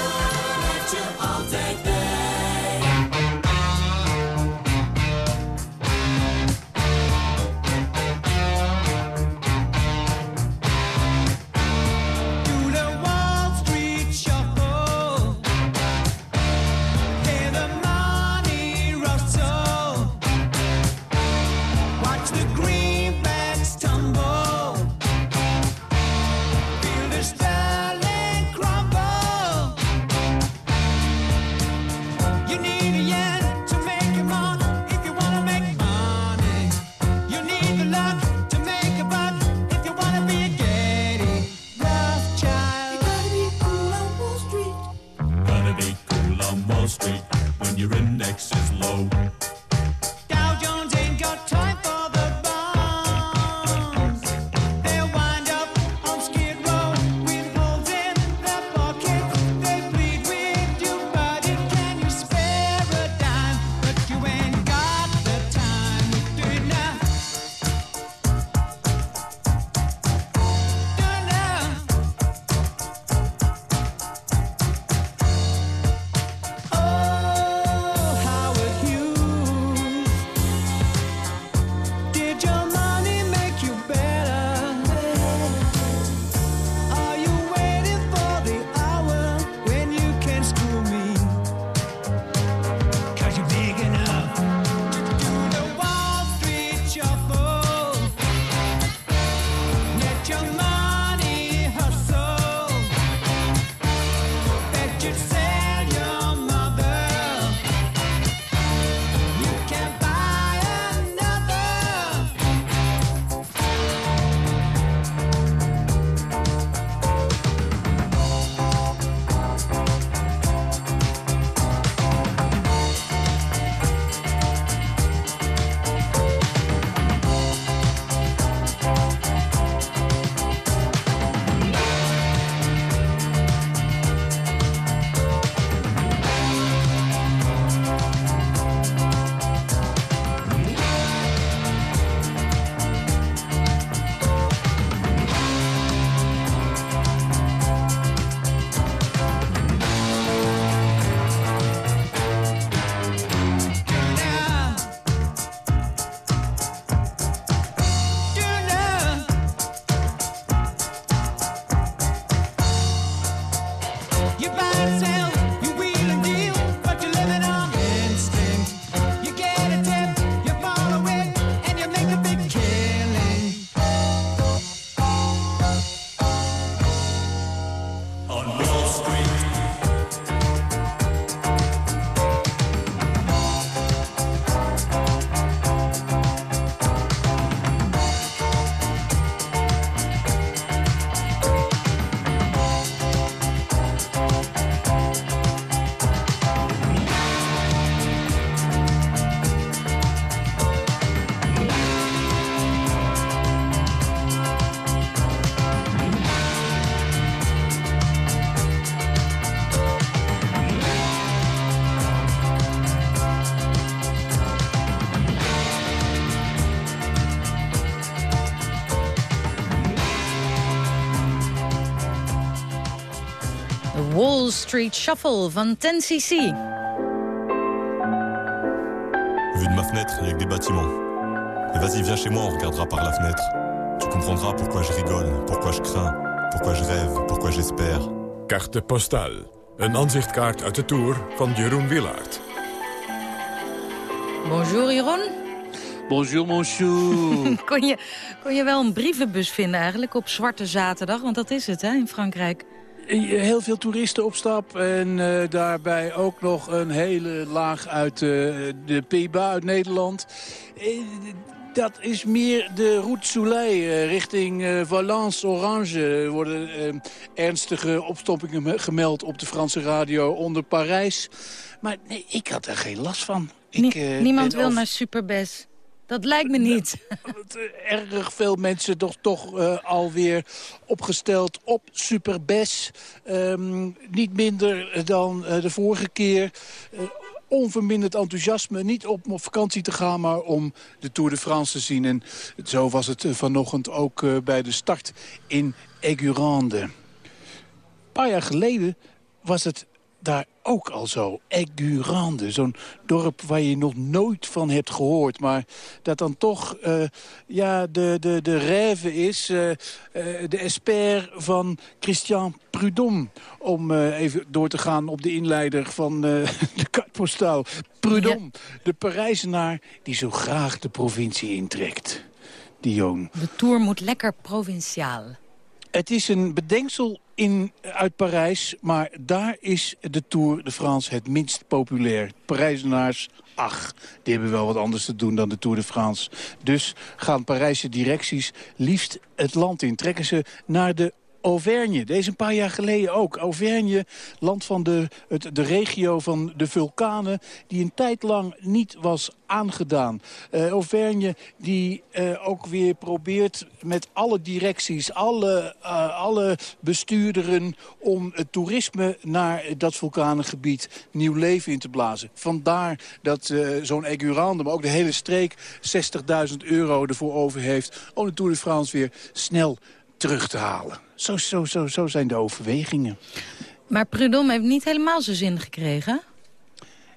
je altijd Street Shuffle van 10cc. Vu de ma fenêtre, il y a que des bâtiments. Et vas-y, viens chez moi, on regardera par la fenêtre. Tu comprendras pourquoi je rigole, pourquoi je crains, pourquoi je rêve, pourquoi j'espère. Carte postale. Een aanzichtkaart uit de Tour van Jeroen Willaert. Bonjour, Jeroen. Bonjour, monsieur. kon, je, kon je wel een brievenbus vinden eigenlijk op Zwarte Zaterdag? Want dat is het, hè, in Frankrijk. Heel veel toeristen op stap en uh, daarbij ook nog een hele laag uit uh, de Pays-Bas uit Nederland. Uh, dat is meer de Route Soleil richting Valence, Orange. Er worden ernstige opstoppingen gemeld op de Franse radio onder Parijs. Maar nee, ik had er geen last van. Ik, niemand wil naar Superbes. Dat lijkt me niet. Erg veel mensen toch, toch uh, alweer opgesteld op Superbes. Um, niet minder dan uh, de vorige keer. Uh, onverminderd enthousiasme. Niet om op vakantie te gaan, maar om de Tour de France te zien. En zo was het vanochtend ook bij de start in Aigurande. Een paar jaar geleden was het daar ook al zo. Aigurande, zo'n dorp waar je nog nooit van hebt gehoord. Maar dat dan toch uh, ja, de, de, de rêve is, uh, uh, de esper van Christian Prudhomme. Om even door te gaan op de inleider van de kaartpostaal. Prudhomme, ja. de Parijzenaar die zo graag de provincie intrekt. Dion. De Tour moet lekker provinciaal. Het is een bedenksel in, uit Parijs, maar daar is de Tour de France het minst populair. Parijzenaars, ach, die hebben wel wat anders te doen dan de Tour de France. Dus gaan Parijse directies liefst het land in. Trekken ze naar de Auvergne. Deze een paar jaar geleden ook. Auvergne, land van de, het, de regio van de vulkanen... die een tijd lang niet was aangedaan. Uh, Auvergne die uh, ook weer probeert met alle directies... alle, uh, alle bestuurderen om het toerisme naar dat vulkanengebied... nieuw leven in te blazen. Vandaar dat zo'n Aigurande, maar ook de hele streek... 60.000 euro ervoor over heeft om de Tour de France weer snel terug te halen. Zo, zo, zo, zo zijn de overwegingen. Maar Prudhomme heeft niet helemaal zijn zin gekregen.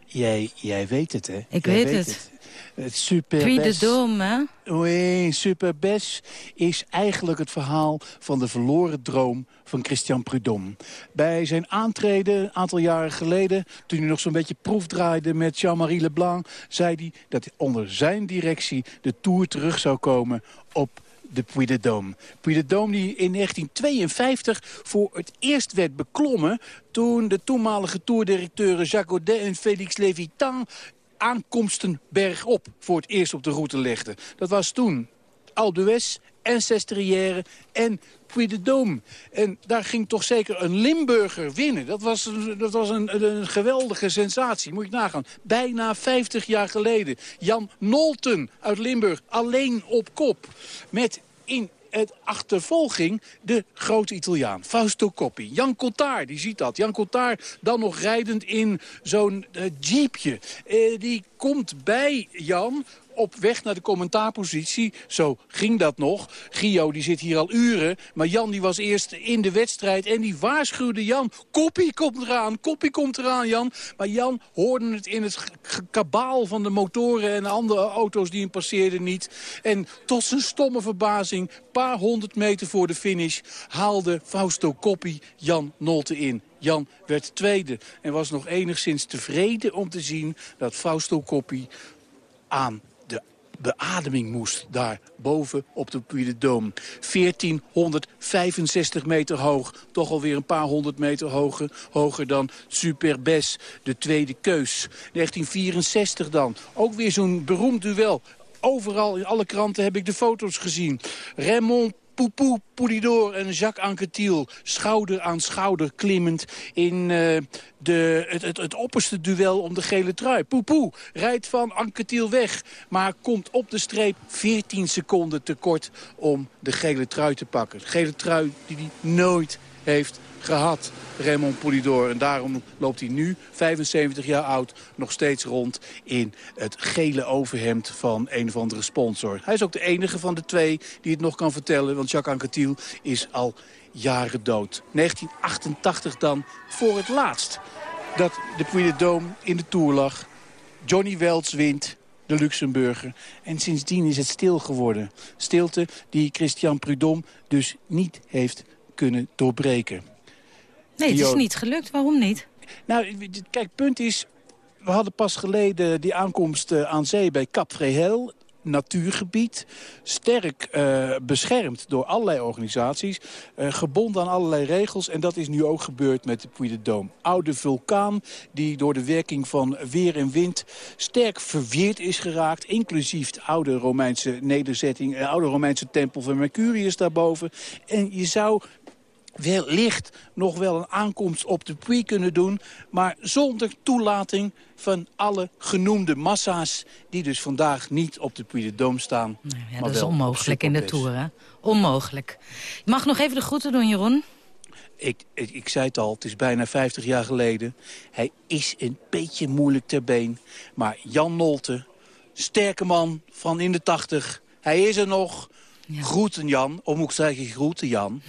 Jij, jij weet het, hè? Ik jij weet, weet het. het. Super Puy de Dôme, hè? Oui, Superbes is eigenlijk het verhaal van de verloren droom van Christian Prudhomme. Bij zijn aantreden, een aantal jaren geleden... toen hij nog zo'n beetje proefdraaide met Jean-Marie Leblanc... zei hij dat onder zijn directie de Tour terug zou komen op de Puy de Dôme. Puy de Dôme die in 1952 voor het eerst werd beklommen... toen de toenmalige toerdirecteuren Jacques Godet en Félix Levitan aankomsten bergop voor het eerst op de route legden. Dat was toen Alpe d'Huez en Sestriere en Puy de Dôme. En daar ging toch zeker een Limburger winnen. Dat was, dat was een, een geweldige sensatie, moet je nagaan. Bijna 50 jaar geleden. Jan Nolten uit Limburg, alleen op kop. Met in het achtervolging de grote Italiaan, Fausto Coppi. Jan Cottard, die ziet dat. Jan Cottard dan nog rijdend in zo'n uh, jeepje. Uh, die komt bij Jan op weg naar de commentaarpositie. Zo ging dat nog. Gio die zit hier al uren. Maar Jan die was eerst in de wedstrijd en die waarschuwde Jan. Koppie komt eraan, Koppie komt eraan Jan. Maar Jan hoorde het in het kabaal van de motoren en andere auto's die hem passeerden niet. En tot zijn stomme verbazing, paar honderd meter voor de finish... haalde Fausto Koppie Jan Nolte in. Jan werd tweede en was nog enigszins tevreden om te zien dat Fausto Koppie aan beademing moest daar boven op de Puy de Dôme. 1465 meter hoog, toch alweer een paar honderd meter hoger, hoger dan Superbes, de tweede keus. 1964 dan, ook weer zo'n beroemd duel. Overal in alle kranten heb ik de foto's gezien. Raymond Poupou Poulidor en Jacques Anquetil schouder aan schouder klimmend in uh, de, het, het, het, opperste duel om de gele trui. Poupou rijdt van Anquetil weg, maar komt op de streep 14 seconden tekort om de gele trui te pakken. Gele trui die hij nooit heeft gehad. Raymond Poulidor. En daarom loopt hij nu, 75 jaar oud, nog steeds rond in het gele overhemd van een of andere sponsor. Hij is ook de enige van de twee die het nog kan vertellen, want Jacques Anquetil is al jaren dood. 1988 dan voor het laatst dat de Puy de Dôme in de Tour lag. Johnny Welts wint, de Luxemburger. En sindsdien is het stil geworden. Stilte die Christian Prudhomme dus niet heeft kunnen doorbreken. Nee, het is niet gelukt. Waarom niet? Nou, kijk, punt is... We hadden pas geleden die aankomst eh, aan zee bij Cap Fréhel. Natuurgebied, sterk eh, beschermd door allerlei organisaties. eh, gebonden aan allerlei regels. En dat is nu ook gebeurd met de Puy de Dôme. Oude vulkaan die door de werking van weer en wind... sterk verweerd is geraakt. Inclusief de oude Romeinse nederzetting... de oude Romeinse tempel van Mercurius daarboven. En je zou wellicht nog wel een aankomst op de Puy kunnen doen... maar zonder toelating van alle genoemde massa's... die dus vandaag niet op de Puy de Dôme staan. Ja, dat is onmogelijk in de. Tour, hè? Onmogelijk. Je mag nog even de groeten doen, Jeroen. Ik, ik, ik zei het al, het is bijna 50 jaar geleden. Hij is een beetje moeilijk ter been. Maar Jan Nolte, sterke man van in de 80... hij is er nog... Groeten Jan, of moet ik zeggen groeten Jan.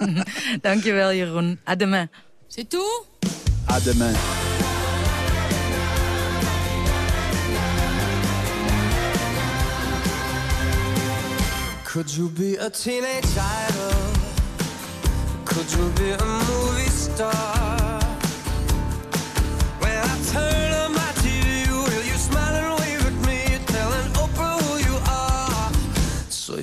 Dankjewel, Jeroen. À demain. C'est tout? À demain. Could you be a teenage idol? Could you be a movie star? When I turn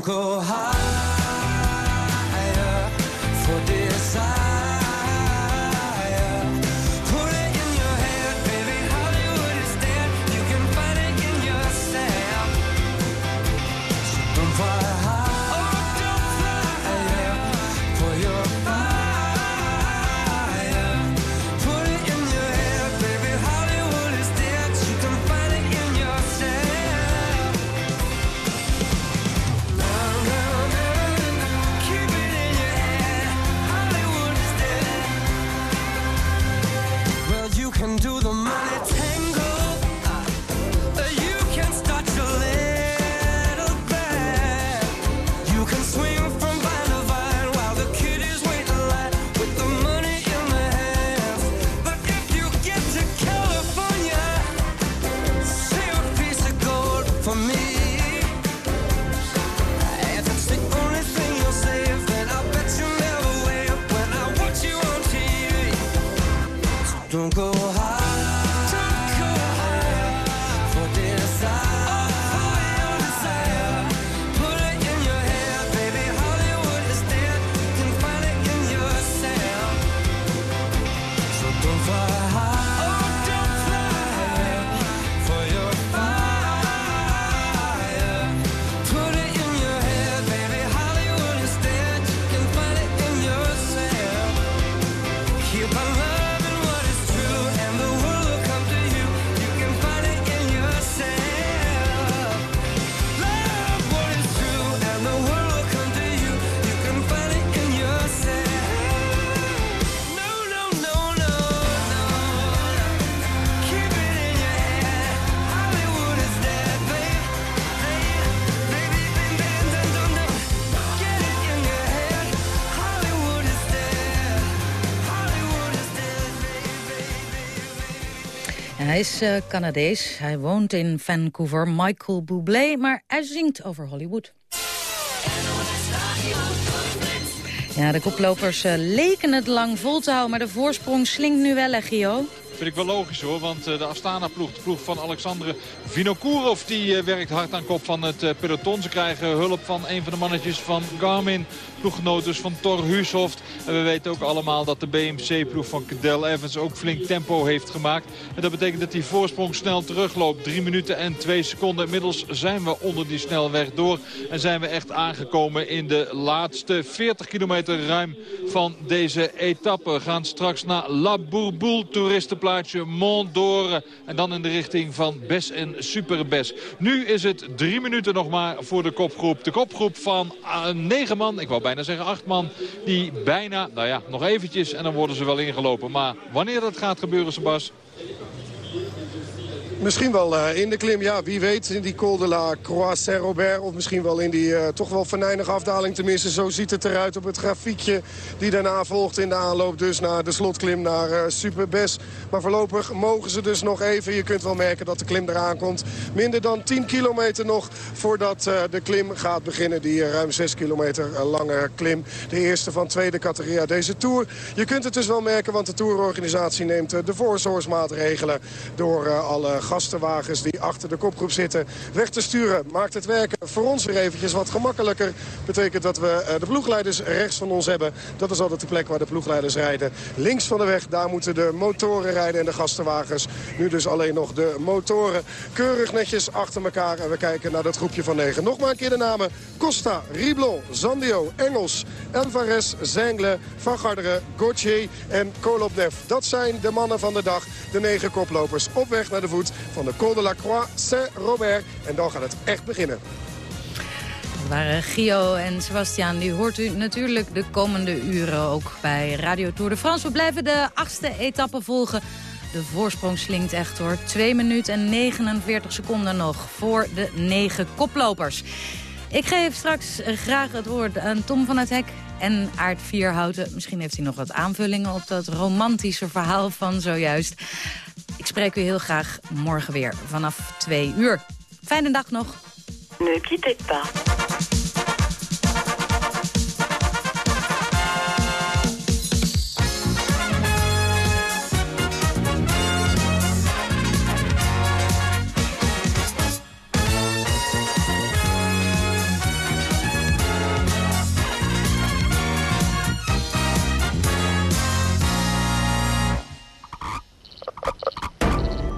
go higher don't go is uh, Canadees. Hij woont in Vancouver, Michael Bublé, maar hij zingt over Hollywood. Ja, de koplopers uh, leken het lang vol te houden, maar de voorsprong slinkt nu wel, Gio. Vind ik wel logisch hoor, want de Astana-ploeg, de ploeg van Alexandre Vinokourov... die werkt hard aan kop van het peloton. Ze krijgen hulp van een van de mannetjes van Garmin ploeggenoot dus van Thor Huushoft. En we weten ook allemaal dat de BMC-ploeg van Cadel Evans ook flink tempo heeft gemaakt. En dat betekent dat die voorsprong snel terugloopt. 3 minuten en 2 seconden. Inmiddels zijn we onder die snelweg door. En zijn we echt aangekomen in de laatste 40 kilometer ruim van deze etappe. We gaan straks naar La Bourboule, toeristenplaatsje Mont d'Or. En dan in de richting van Bes en Superbes. Nu is het drie minuten nog maar voor de kopgroep. De kopgroep van uh, negen man. Ik wou bijna zeggen acht man. Die bijna, nou ja, nog eventjes en dan worden ze wel ingelopen. Maar wanneer dat gaat gebeuren, Sebas, Misschien wel uh, in de klim, ja, wie weet, in die Col de la Croix Saint-Robert. Of misschien wel in die uh, toch wel venijnige afdaling. Tenminste, zo ziet het eruit op het grafiekje die daarna volgt in de aanloop. Dus naar de slotklim naar uh, Superbes. Maar voorlopig mogen ze dus nog even. Je kunt wel merken dat de klim eraan komt. Minder dan 10 kilometer nog voordat de klim gaat beginnen. Die ruim 6 kilometer lange klim. De eerste van tweede categorie deze Tour. Je kunt het dus wel merken, want de Tourorganisatie neemt de voorzorgsmaatregelen door alle gastenwagens die achter de kopgroep zitten weg te sturen. Maakt het werken voor ons weer eventjes wat gemakkelijker. Betekent dat we eh, de ploegleiders rechts van ons hebben. Dat is altijd de plek waar de ploegleiders rijden. Links van de weg, daar moeten de motoren rijden en de gastenwagens. Nu dus alleen nog de motoren. Keurig netjes achter elkaar en we kijken naar dat groepje van negen. Nog maar een keer de namen. Costa, Riblon, Zandio, Engels, Alvarez, Zengle, Van Garderen, Gauthier en Kolobnev. Dat zijn de mannen van de dag. De negen koplopers op weg naar de voet van de Col de la Croix Saint-Robert. En dan gaat het echt beginnen. Dat waren Gio en Sebastian. Die hoort u natuurlijk de komende uren ook bij Radio Tour de France. We blijven de achtste etappe volgen. De voorsprong slinkt echt hoor. 2 minuten en 49 seconden nog voor de negen koplopers. Ik geef straks graag het woord aan Tom van het Hek en Aard Vierhouten. Misschien heeft hij nog wat aanvullingen op dat romantische verhaal van zojuist. Ik spreek u heel graag morgen weer vanaf twee uur. Fijne dag nog. Ne quittez pas.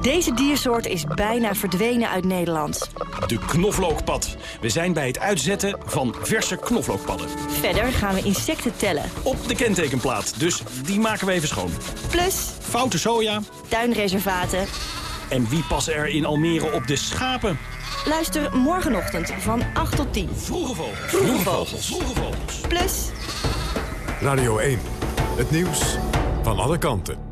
Deze diersoort is bijna verdwenen uit Nederland. De knoflookpad. We zijn bij het uitzetten van verse knoflookpadden. Verder gaan we insecten tellen. Op de kentekenplaat, dus die maken we even schoon. Plus... Foute soja. Tuinreservaten. En wie passen er in Almere op de schapen? Luister morgenochtend van 8 tot 10. Vroege vogels. Vroege vogels. Vroege vogels. Plus... Radio 1. Het nieuws van alle kanten.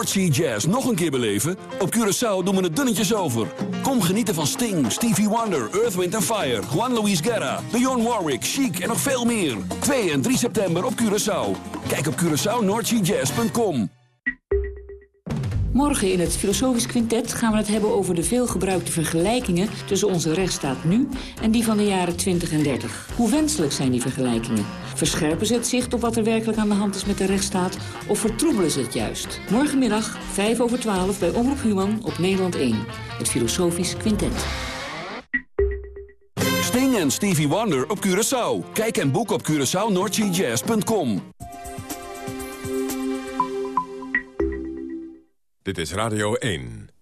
Noordsea Jazz nog een keer beleven? Op Curaçao doen we het dunnetjes over. Kom genieten van Sting, Stevie Wonder, Earth, Wind Fire... Juan Luis Guerra, Dionne Warwick, Chic en nog veel meer. 2 en 3 september op Curaçao. Kijk op CuraçaoNoordseaJazz.com. Morgen in het Filosofisch Quintet gaan we het hebben over de veelgebruikte vergelijkingen tussen onze rechtsstaat nu en die van de jaren 20 en 30. Hoe wenselijk zijn die vergelijkingen? Verscherpen ze het zicht op wat er werkelijk aan de hand is met de rechtsstaat of vertroebelen ze het juist? Morgenmiddag 5 over 12 bij Omroep Human op Nederland 1. Het Filosofisch Quintet. Sting en Stevie Wonder op Curaçao. Kijk en boek op CuraçaoNoordseaJazz.com. Dit is Radio 1.